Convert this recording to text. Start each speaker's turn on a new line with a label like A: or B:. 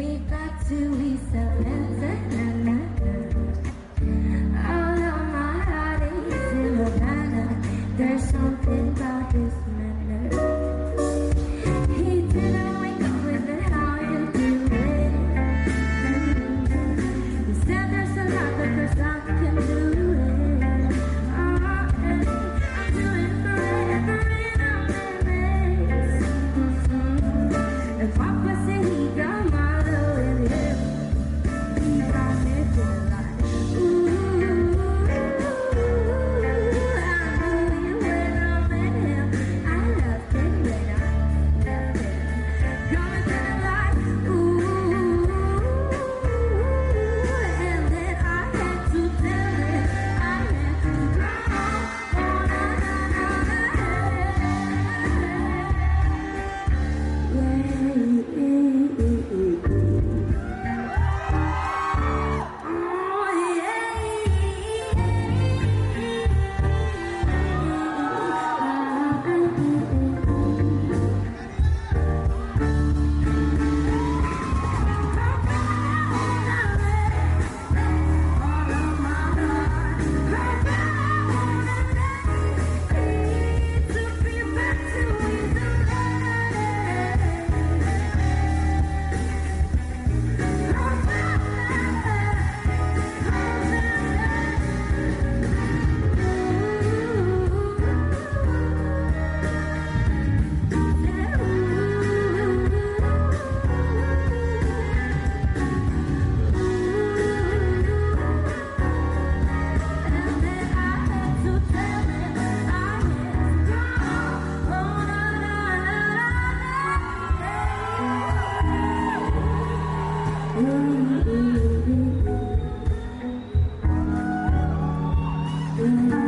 A: me back to Lisa. Thank you.